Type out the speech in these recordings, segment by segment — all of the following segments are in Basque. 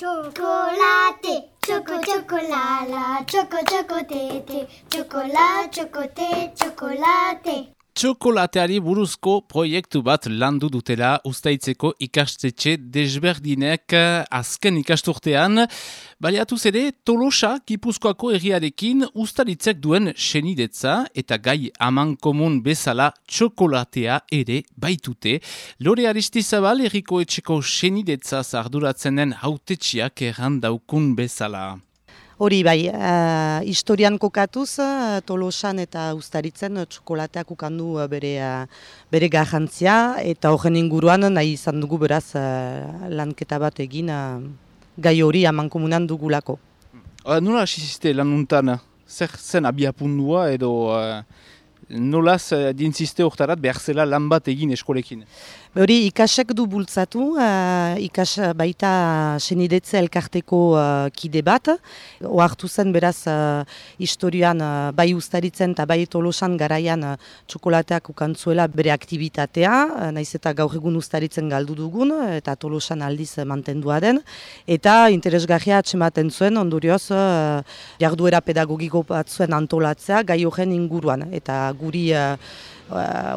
Cioccolate, ciocco cioccolala, ciocco ciocco tete, cioccolate, cioccolate. Txokolateari buruzko proiektu bat landu dutela ustaitzeko ikastetxe desberdinek eh, azken ikasturtean. Baliatu zede, Tolosa Gipuzkoako erriarekin ustaritzek duen senidetza eta gai aman komun bezala txokolatea ere baitute. Lore Aristizabal erriko etxeko senidetza zarduratzen den hautetxiak errandaukun bezala. Hori bai, uh, historian kokatuz, uh, tolosan eta ustaritzen uh, txokolateak ukandu uh, bere, uh, bere garrantzia, eta horren inguruan nahi izan dugu beraz uh, lanketa bat egin uh, gai hori amankomunan dugulako. Uh, nola asiziste lanuntan, zer zen abiapundua edo uh, nolaz dintziste hortarat behar zela lan bat egin eskolekin? Hori ikasek du bultzatu, uh, ikas baita senidetze elkarteko uh, kide bat. Oartu zen beraz uh, historioan uh, bai ustaritzen eta bai tolosan garaian uh, txokolateak ukantzuela bere aktivitatea, uh, naiz eta gaur egun ustaritzen galdu dugun eta tolosan aldiz uh, mantendua den. Eta interesgarria atxematen zuen ondorioz uh, jarduera pedagogiko bat zuen antolatzea gai horren inguruan. Eta guri uh,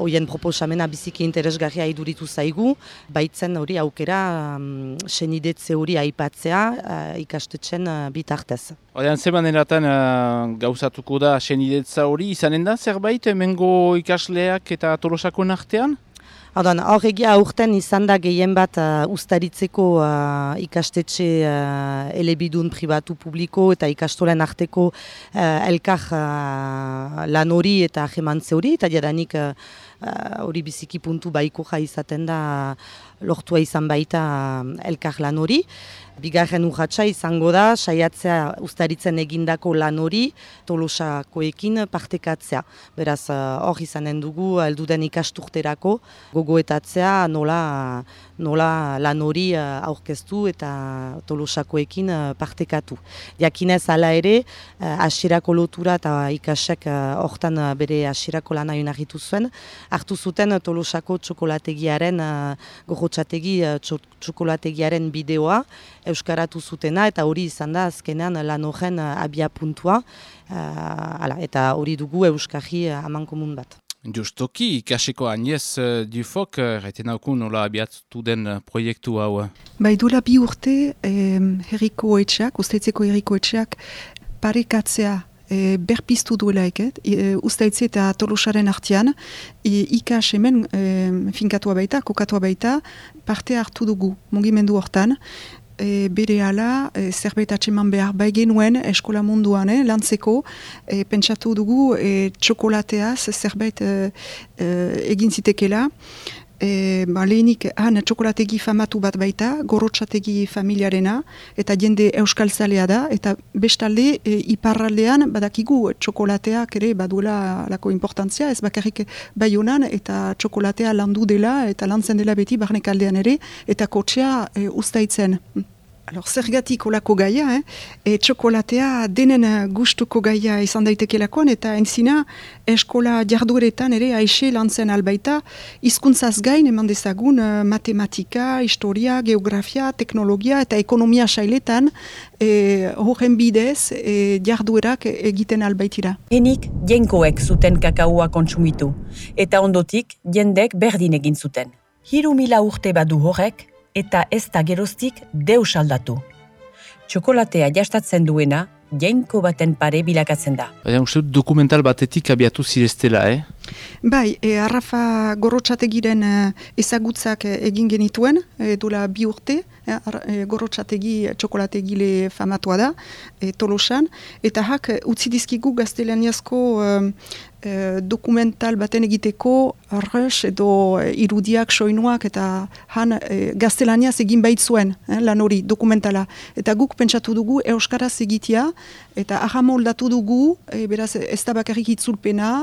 oien proposamena biziki interesgarria iduritu zaigu, baitzen hori aukera um, senidetze hori aipatzea uh, ikastetxen uh, bitartez. Odean, zeman eratan uh, gauzatuko da senidetza hori, izanen da zerbait, emengo ikasleak eta tolosako artean? Haudan, hor egia aurten izan da gehien bat uh, ustaritzeko uh, ikastetxe uh, elebidun pribatu publiko eta ikastolen arteko uh, elkar uh, lan hori eta ahemantze hori, eta jadanik uh, hori biziki puntu baiko izaten da lortua izan baita elkar lan hori. Bigarren urratxa izango da, saiatzea ustaritzen egindako lan hori tolosakoekin partekatzea. Beraz, eh, hor izanen dugu, elduden ikasturterako, gogoetatzea nola, nola lan hori eh, aurkeztu eta tolosakoekin eh, partekatu. Jakinez ala ere, asirako lotura eta ikasek hortan bere asirako lan ahin zuen, hartu zuten tolosako txokolategiaren, gogotxategi txokolategiaren bideoa, euskaratu zutena eta hori izan da azkenean lan horren eh, abia puntua uh, eta hori dugu euskari uh, aman komun bat. Justoki, ikaseko Agnez uh, Dufok, erraiten uh, haukun nola abiatu den proiektu hau? Bai, dula bi urte, eh, herriko etxeak, usteitzeko herriko etxeak, parekatzea e, berpiztu duela eket, e, ustaitzi eta tolosaren artian, e, ikas hemen e, finkatua baita, kokatua baita, parte hartu dugu mugimendu hortan, e, bere ala, e, zerbait atseman behar bai genuen eskola munduan, eh, lantzeko, e, pentsatu dugu e, txokolateaz zerbait e, e, egin zitekela, E, ba, lehenik han txokolategi famatu bat baita, gorotxategi familiarena, eta jende euskal zalea da, eta bestalde e, iparraldean badakigu txokolateak ere baduela lako importantzia, ez bakarrik bai honan, eta txokolatea landu dela, eta lantzen dela beti barnek aldean ere, eta kotxea e, ustaitzen. Alors, zergatik olako gaia, eh? e, txokolatea denen gustuko gaia izan daitekielakoan, eta entzina eskola jardueretan ere aixe lantzen albaita, hizkuntzaz gain eman dezagun uh, matematika, historia, geografia, teknologia eta ekonomia sailetan e, horren bidez e, jarduerak egiten albaitira. Henik jenkoek zuten kakaoa kontsumitu, eta ondotik jendek berdin egin zuten. Hiru mila urte badu horrek, eta ez da geroztik deus aldatu. Txokolatea jastatzen duena, jainko baten pare bilakatzen da. Baina uste dokumental batetik abiatu zireztela, eh? Bai, e, Arrafa gorrotxategiren e, ezagutzak e, egin genituen, e, dola bi urte, e, e, gorrotxategi txokolategile famatua da, e, tolosan, eta hak utzi dizkigu gaztelaniazko e, e, dokumental baten egiteko arres edo irudiak, soinuak eta han e, gaztelaniaz egin baitzuen eh, lan hori dokumentala. Eta guk pentsatu dugu euskaraz egitea eta ahamoldatu dugu, e, beraz ez da bakarrik itzulpena,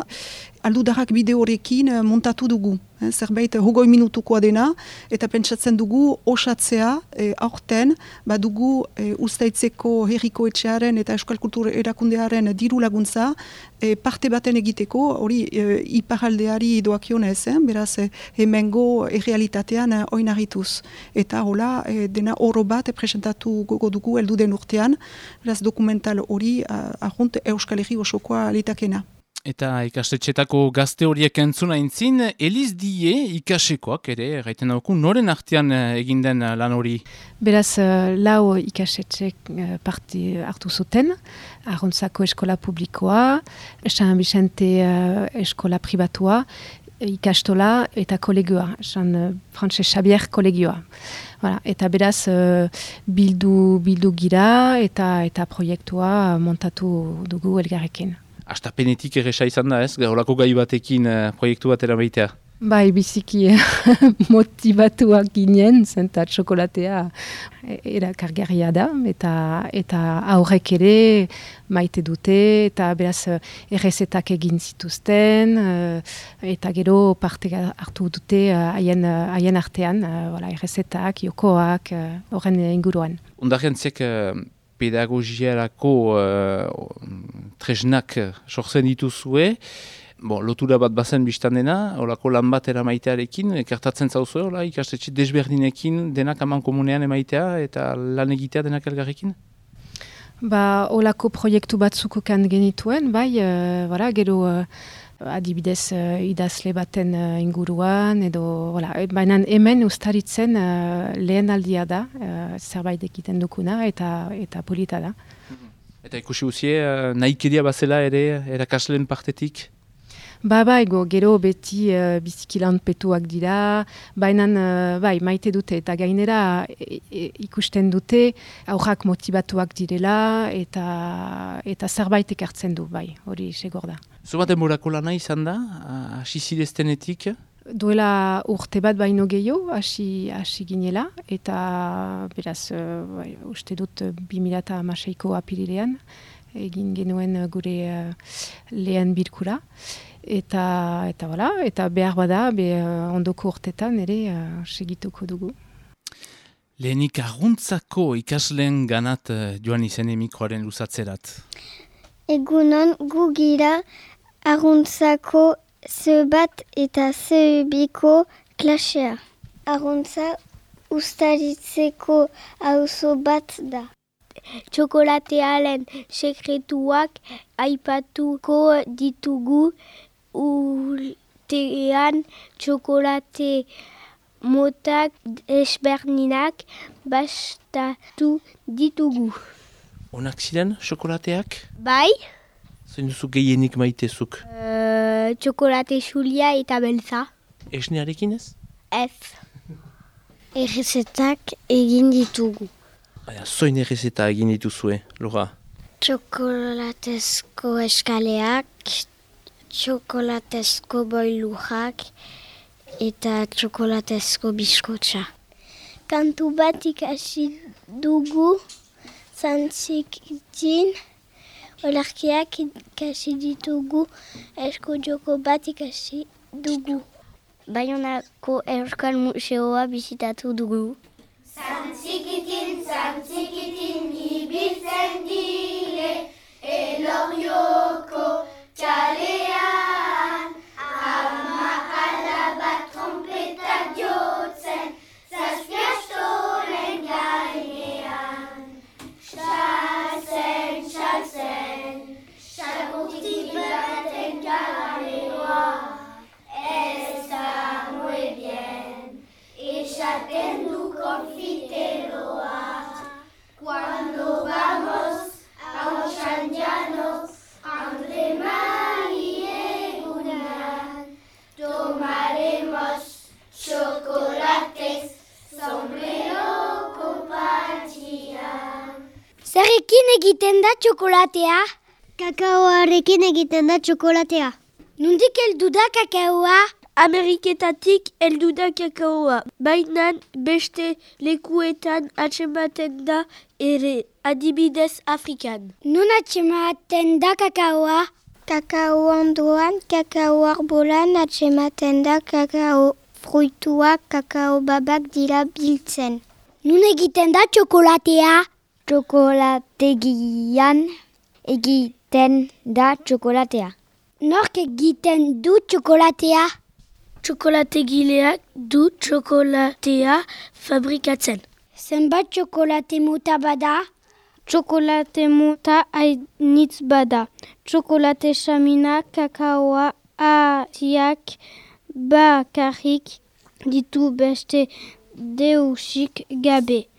aldudarrak bide horrekin montatu dugu. eh, zerbait hogoi minutukoa dena, eta pentsatzen dugu osatzea e, aurten, badugu e, ustaitzeko herriko etxearen eta eskal kultur erakundearen diru laguntza, e, parte baten egiteko, hori e, iparaldeari doakionez, eh? beraz e, hemengo errealitatean e, oinarrituz. Eta hola, e, dena oro bat presentatu gogo dugu eldu den urtean, beraz dokumental hori ahunt Euskal Herri osokoa litakena. Eta ikastetxetako gazte horiek entzuna intzin, Eliz Die ikasekoak ere, gaiten dauku, noren artean eh, egin den eh, lan hori? Beraz, uh, lau ikastetxek parti hartu zuten, Arrontzako eskola publikoa, San Vicente eskola privatua, ikastola eta kolegioa, San Frances Xavier kolegioa. Voilà, eta beraz, bildu, bildu gira eta, eta proiektua montatu dugu elgarrekin astapenetik erresa izan da ez, gaurlako gai batekin uh, proiektu bat erabeitea. Bai, biziki motivatuak ginen, zenta txokolatea e, erakargarria da, eta, eta aurrek ere maite dute, eta beraz errezetak egin zituzten, uh, eta gero parte hartu dute haien uh, artean, uh, errezetak, jokoak, horren uh, inguruan. Undarren zek, pedagogiarako uh, tresnak sortzen dituzue, Bo, lotura bat bazen biztan dena, olako lan bat eramaitearekin, ekartatzen zauzu, hola, ikastetxe desberdinekin denak aman komunean emaitea eta lan egitea denak elgarrekin? Ba, olako proiektu batzuko kan genituen, bai, uh, gero... Uh, adibidez uh, idazle baten uh, inguruan, edo, voilà, baina hemen ustaritzen uh, lehen aldia da, uh, zerbait egiten dukuna, eta, eta polita da. Mhm. Eta ikusi guzie, uh, nahi bazela ere, erakasleen partetik? Ba, bai, go, gero beti uh, bizikilan petuak dira, baina uh, bai, maite dute eta gainera e, e, ikusten dute aurrak motivatuak direla eta eta zerbait ekartzen du, bai, hori segor da. Zuma demorako lana izan da, hasi zideztenetik? Duela urte bat baino gehiago, hasi, hasi ginela, eta beraz, uh, bai, uste dut, 2008ko apirilean, egin genuen gure uh, lehen birkura eta eta bala, eta behar bada be uh, ondoko urtetan ere uh, segituko dugu. Lehenik arruntzako ikasleen ganat uh, joan izene mikroaren luzatzerat. Egunon gu gira arruntzako ze bat eta ze biko klasea. Arruntza ustaritzeko auzo bat da. Txokolatearen sekretuak aipatuko ditugu urtean txokolate motak esberninak bastatu ditugu. Onak ziren txokolateak? Bai. Zain duzu gehienik maitezuk? Uh, txokolate xulia eta belza. Esnearekin ez? Ez. Errezetak egin ditugu. Baina, zoin errezeta egin dituzue, Lora? Txokolatezko eskaleak, txokolatezko boilujak eta txokolatezko biskotxa. Kantu bat ikasi dugu zantzik din, olarkiak ikasi ditugu esko joko bat ikasi dugu. Baionako Euskal Museoa bizitatu dugu. Zantzikitin, zantzikitin, ibiltzen dire, elorioko, txalean egiten da txokolatea? Kakaoarekin egiten da txokolatea. Nundik heldu da kakaoa? Ameriketatik heldu da kakaoa. Baina beste lekuetan atsematen da ere adibidez Afrikan. Nun atsematen da kakaoa? Kakao ondoan, kakao arbolan atxematen da kakao fruituak, kakao babak dira biltzen. Nun egiten da txokolatea? Txokolategian egiten da txokolatea. Nork egiten du txokolatea? Txokolategileak du txokolatea fabrikatzen. Zenbat txokolate muta bada? Txokolate muta hainitz bada. Txokolate samina, kakaoa, aziak, bakarrik ditu beste deusik gabe.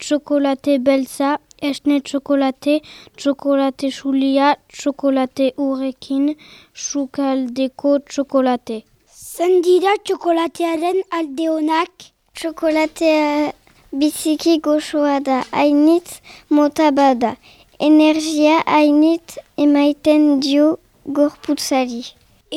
Txokolate beltza, esne txokolate, txokolate sulia, txokolate urekin, sukaldeko txokolate. Zen dira txokolatearen alde honak? Txokolatea biziki goxoa da, hainitz mota bada. Energia hainitz emaiten dio gorputzari.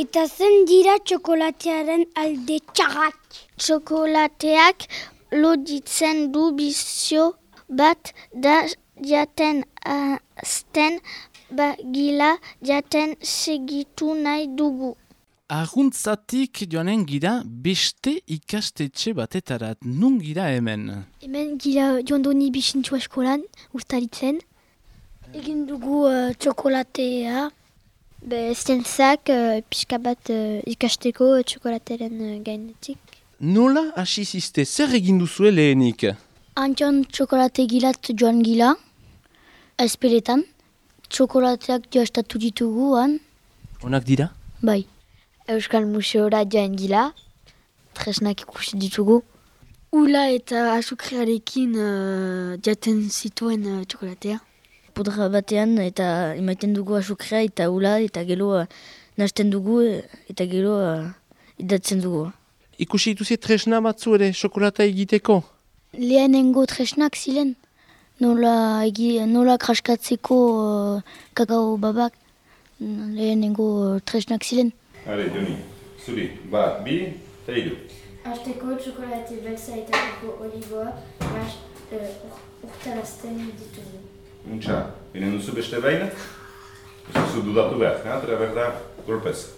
Eta zen dira txokolatearen alde txarrak? Txokolateak loditzen du bizio bat da jaten azten bagila jaten segitu nahi dugu. Arruntzatik joanen gira beste ikastetxe batetarat. Nun gira hemen? Hemen gira joan doni bisintxua eskolan, ustaritzen. Egin dugu uh, txokolatea, be zientzak uh, pixka bat uh, ikasteko txokolateren uh, gainetik. Nola hasi ziste, zer egin duzue lehenik? Antion txokolate gilat joan gila, espeletan. Txokolateak joastatu ditugu, han, Onak dira? bai. Euskal Museora joan gila, tresnak ikusi ditugu. Ula eta azukrearekin uh, jaten zituen uh, txokolatea. Pudra batean eta emaiten dugu azukrea eta ula eta gero uh, nasten dugu eh, eta gero uh, idatzen dugu. Ikusi dituzie tresna batzu ere xokolata egiteko? Lehenengo tresnak ziren. Nola, egi, nola kraskatzeko uh, kakao babak lehenengo uh, tresnak ziren. Hale, Joni, zuri, bat, bi, eta hiru. Azteko txokolate beltza eta koko oligoa mas, uh, urtarazten ditugu. Untxa, binen duzu beste behin? Ez duzu dudatu behar, ha? Tera behar da, golpez.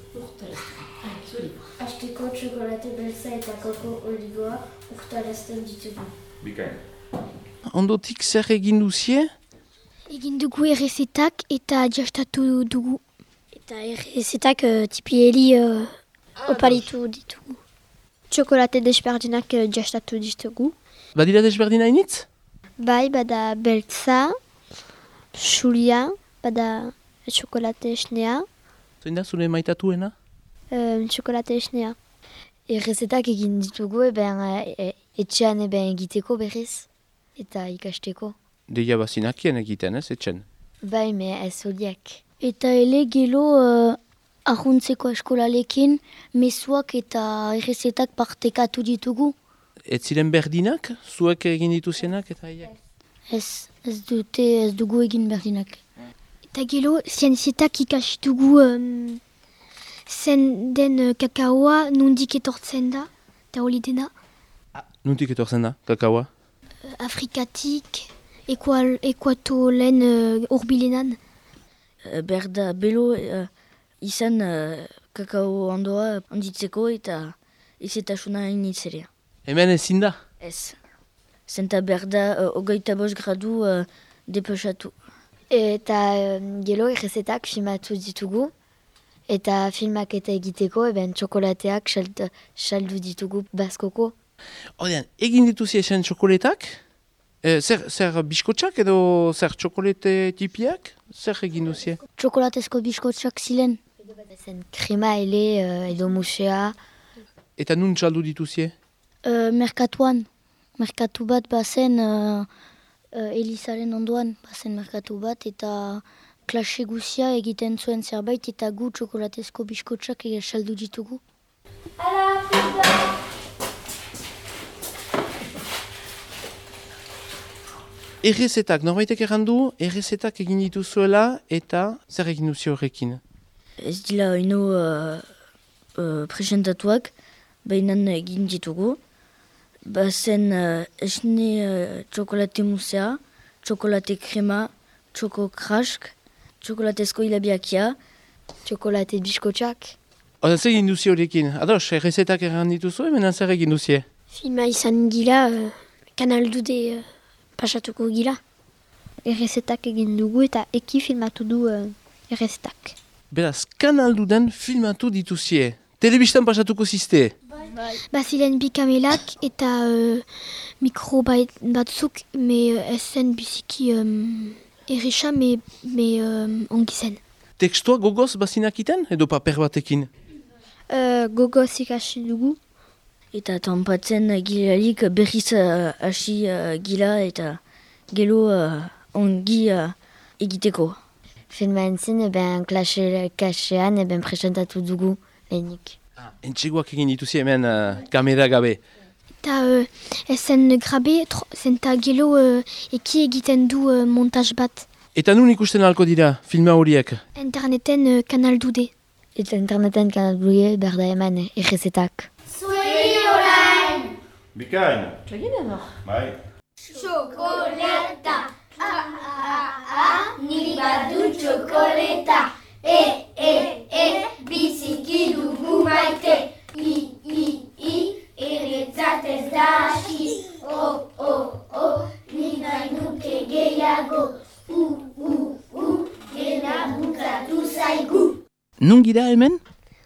Azteko txokolate beltza eta koko oligoa urtarazten ditugu. Bikain. Ondotik zer egin duzie? Egin dugu errezetak eta jastatu dugu. Eta errezetak uh, tipieli uh, oparitu ditugu. Txokolate desberdinak uh, jastatu ditugu. Badira desberdina initz? Bai, bada beltza, xulia, bada txokolate esnea, Zein da zure maitatuena? Um, txokolate esnea. Errezetak egin ditugu eben e, etxean eben egiteko berriz eta ikasteko. Deia bazinakien egiten, ez, etxen? Bai, me ez horiek. Eta ele gelo uh, ahuntzeko eskolalekin mezuak eta errezetak partekatu ditugu. Ez ziren berdinak, zuek egin dituzienak eta haiek? Ez, ez dute ez dugu egin berdinak. Eta gelo, zientzietak ikastugu um, zen den uh, kakaoa nondik etortzen da, eta hori dena. Nuntik etortzen da, kakaoa? Afrikatik, ekual, ekuatolen uh, urbilenan. Berda, belo uh, izan uh, kakao ondoa onditzeko eta izetasuna initzera. Hemen ezin da? Ez. Zenta berda, uh, ogeita bost gradu uh, depesatu. Eta um, gelo errezetak filmatu ditugu. Eta filmak eta egiteko, eben txokolateak saldu, saldu ditugu baskoko. Odean, egin dituzie esen txokoletak? E, zer, zer biskotxak edo zer txokolete tipiak? Zer egin duzie? Txokolatezko biskotxak zilen. Zen krema ele uh, edo musea. Eta nun txaldu dituzie? Uh, merkatuan. Merkatu bat bazen uh, uh, Elizaren ondoan. Bazen merkatu bat eta klase guzia egiten zuen zerbait eta gu txokolatezko biskotxak ere saldu ditugu. Errezetak, norbaitek errandu, errezetak egin dituzuela eta zer egin duzio horrekin? Ez dila oino uh, uh, presentatuak, baina egin ditugu. Bazen uh, esne uh, txokolate musea, txokolate krema, txoko krask, txokolatezko hilabiakia, Txokolate biskotxak. Oda, zer egin duzi horiekin? Ados, errezetak erran dituzu, hemen zer egin duzie? Filma izan gila, uh, kanal dude uh, pasatuko gila. Errezetak egin dugu eta eki filmatu du uh, errezetak. Beraz, kanaldu den filmatu dituzie. Telebistan pasatuko ziste. Bazilen bi kamelak eta uh, mikro batzuk, me uh, ez zen biziki um, erresa, me, me um, ongi zen. Tekstua gogoz bazinakiten edo paper batekin? Uh, gogoz ikasi dugu. Eta tampatzen gilalik berriz uh, hasi uh, gila eta gelo uh, ongi uh, egiteko. Filma entzin, eben klase kasean, eben presentatu dugu lehenik. Entxegoak egin dituzie hemen uh, kamera gabe. Eta uh, ez zen grabe, tro- zenta gelo uh, eki egiten du uh, montaj bat. Eta nun ikusten halko dira filma horiek? Interneten uh, kanal dude. Eta interneten kanal bluie berda eman errezetak. Bikain. Bai. Nun gira hemen?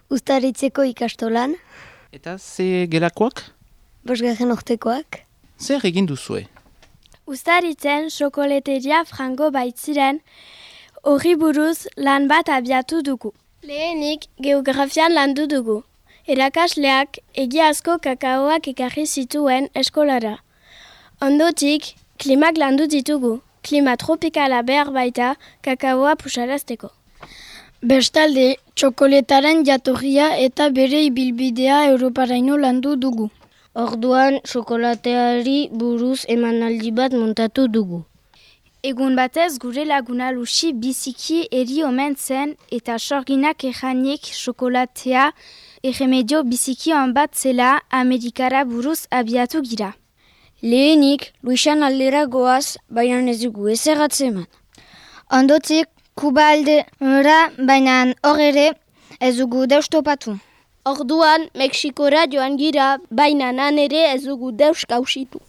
Uztaritzeko ikastolan, Eta ze gelakoak? bosgarren ortekoak. Zer egin duzue? Uztaritzen xokoleteria frango baitziren horri buruz lan bat abiatu dugu. Lehenik geografian landu dugu. Erakasleak egiazko kakaoak ekarri zituen eskolara. Ondotik, klimak landu ditugu. Klima tropikala behar baita kakaoa pusarazteko. Bestalde, txokoletaren jatorria eta bere ibilbidea Europaraino landu dugu. Orduan, xokolateari buruz emanaldi bat montatu dugu. Egun batez gure laguna lusi biziki eri omen zen eta sorginak erranik xokolatea erremedio biziki on bat zela Amerikara buruz abiatu gira. Lehenik, Luisan aldera goaz, baina ez dugu ez erratzeman. Ondotik, Kuba aldera, baina hor ere ez dugu deustopatu. Orduan, Mexikora joan gira, baina nan ere ez dugu deus kausitu.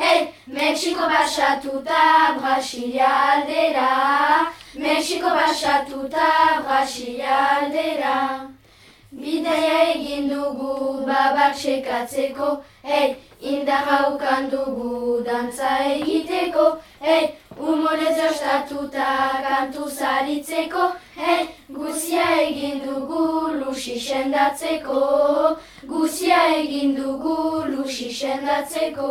Hei, Mexiko basatuta Brasilia aldera, Mexiko basatuta Brasilia aldera. Bidaia egin dugu babak sekatzeko, hei, indarra ukan dugu dantza egiteko, hei, umorez jostatuta kantu zaritzeko, hei, guzia egin dugu lusi sendatzeko, guzia egin dugu lusi sendatzeko.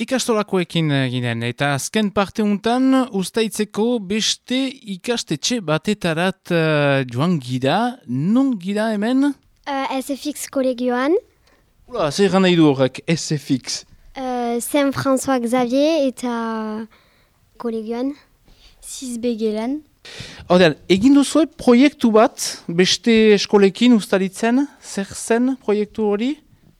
Ikastolakoekin ginen eta azken parte untan ustaitzeko beste ikastetxe batetarat uh, joan gira. Non gira hemen? Uh, SFX kolegioan, Ula, zer gana idu horrek SFX. uh, Saint François Xavier eta kolegioan. Zizbe gelan. Horrean, egin duzue proiektu bat beste eskolekin ustaritzen? Zer zen proiektu hori?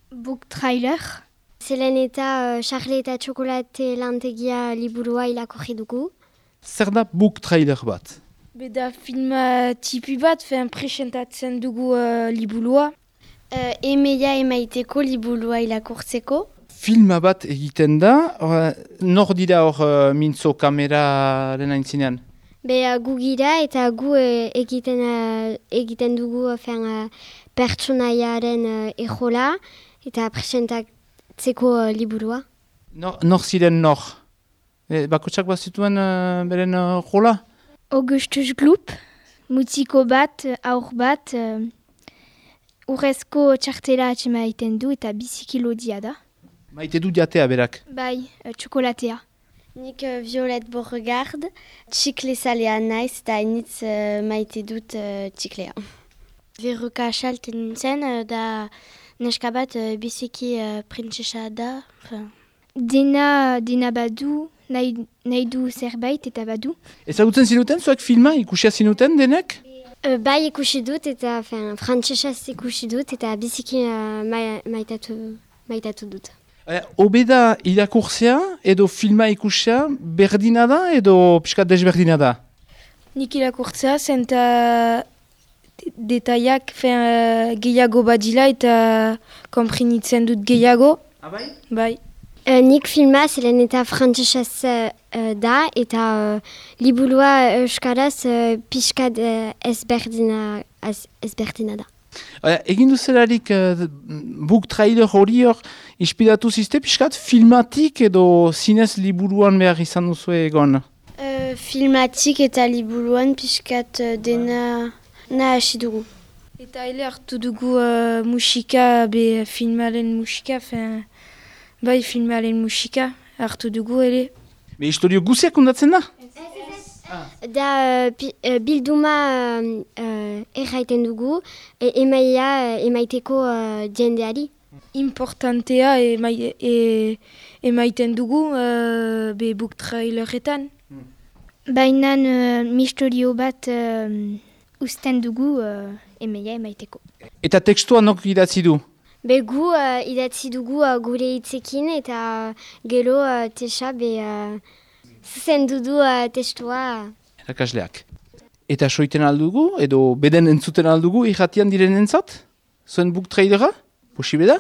Book trailer. Zelen eta uh, Charlie eta Txokolate lantegia liburua irakurri dugu. Zer da book trailer bat? Beda film uh, tipi bat, fen presentatzen dugu uh, libulua. Uh, emeia emaiteko liburua irakurtzeko. Filma bat egiten da, hor, nor dira hor uh, mintzo kameraren aintzinean? Be uh, gu gira eta gu uh, egiten, uh, egiten dugu uh, fen, uh, pertsonaiaren uh, ejola eta presentatzeko uh, liburua. Nor, nor ziren nor? E, bakotsak bat zituen uh, beren uh, rola? Augustus Gloop, Mutziko bat, aur bat, uh, urrezko txartela atxema egiten du eta biziki lodia da. Maite du jatea berak. Bai, uh, txokolatea. Nik uh, Violet Borregard, txikle zalea naiz eta initz uh, maite dut uh, txiklea. Verruka asalten nintzen, uh, da neska bat uh, biziki uh, printzesa da. Dena, dena badu, nahi, nahi du zerbait eta badu. Ezagutzen zinuten, zuek filma ikusia zinuten denek? Uh, bai ikusi dut eta frantzesez ikusi dut eta biziki uh, maitatu, maitatu dut. Eh, obeda irakurtzea edo filma ikusia berdina da edo pixka desberdina da? Nik irakurtzea zen eta detaiak uh, gehiago badila eta komprinitzen dut gehiago. Ah, bai? Uh, nik filma zelen eta frantzesez uh, da eta uh, libulua euskaraz uh, pixka uh, ezberdina, ezberdina da. Egin duzelarik uh, book trailer hori hor inspiratu ziste pixkat filmatik edo zinez liburuan behar izan duzu egon? Uh, filmatik eta liburuan pixkat uh, dena nahi hasi dugu. Eta ele hartu dugu uh, musika, be filmaren musika, fin, bai filmaren musika hartu dugu ele. Be historio guziak undatzen da? Da uh, bilduma uh, erraiten dugu, e, emaia emaiteko uh, jendeari. Importantea emai, e, emaiten dugu uh, be book traileretan. Hmm. Baina uh, mistorio bat uh, usten dugu uh, emaia emaiteko. Eta tekstua nok idatzi du? Be gu uh, idatzi dugu uh, gure hitzekin eta gero uh, tesa be... Uh, Zuzen dudu uh, testua. Erakasleak. Eta soiten aldugu, edo beden entzuten aldugu, irratian diren entzat? Zuen book trailera? Posibe da?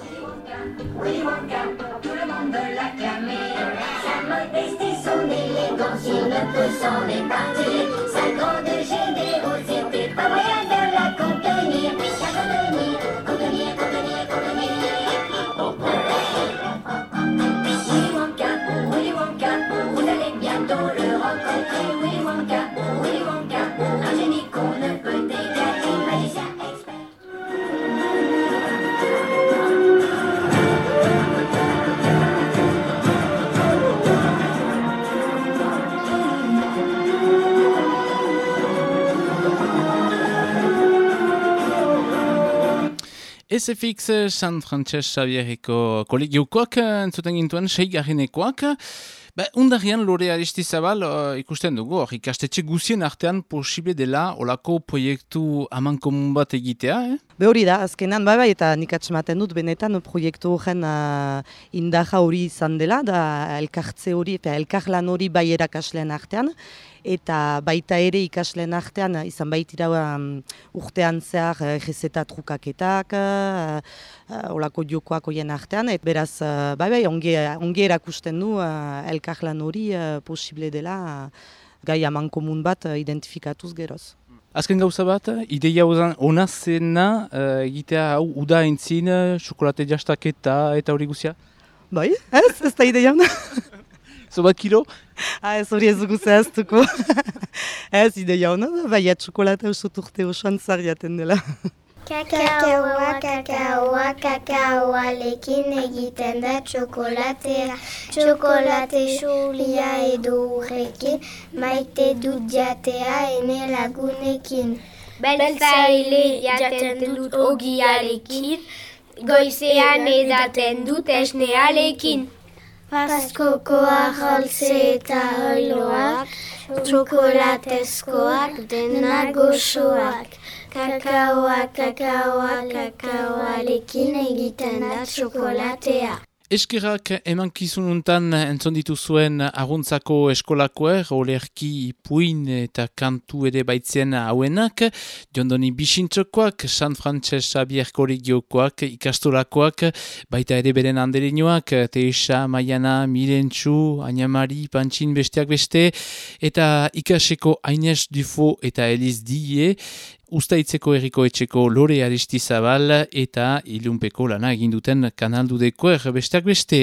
SFX San Frances Xavierreko kolegiokoak entzuten gintuen seigarrenekoak. Ba, undarian lore aristizabal uh, ikusten dugu, hor ikastetxe guzien artean posible dela olako proiektu aman komun bat egitea, eh? Be hori da, azkenan, bai bai, eta nik atxematen dut benetan proiektu horren uh, indaja hori izan dela, da elkartze hori, elkarlan hori bai erakaslean artean, eta baita ere ikasleen artean izan baitira um, urtean zehar uh, trukaketak, uh, uh, olako jokoak oien artean, eta beraz, uh, bai bai, onge, onge erakusten du uh, elkarlan hori uh, posible dela uh, gai aman komun bat uh, identifikatuz geroz. Azken gauza bat, ideia ona zena uh, egitea hau uda entzin, xokolate jastaketa eta hori guzia? Bai, ez, ez da ideia Zo bat kilo? Ah, ez hori ez dugu zehaztuko. ez, ideia hona da, bai, txokolata oso turte osoan zariaten dela. Kakaoa, kakaoa, kakaoa lekin egiten da txokolatea. Txokolate xulia edo urrekin, maite dut jatea ene lagunekin. Beltzaile jaten dut ogiarekin, goizean edaten dut esnearekin. Paskokoa joltze eta oiloak, txokolatezkoak dena goxoak. Kakaoa, kakaoa, kakaoarekin egiten da txokolatea. Eskerrak eman kizununtan entzonditu zuen aguntzako eskolakoer, olerki ipuin eta kantu ere baitzen hauenak, jondoni bisintzokoak, San Frances Xavier Kolegiokoak, ikastolakoak, baita ere beren handereinoak, Teisa, Maiana, Mirentxu, Añamari, Pantxin besteak beste, eta ikaseko Aines Dufo eta Eliz Die, Uztaitzeko erriko etxeko lore aristizabal eta ilunpeko lana eginduten kanaldudeko erbesteak beste.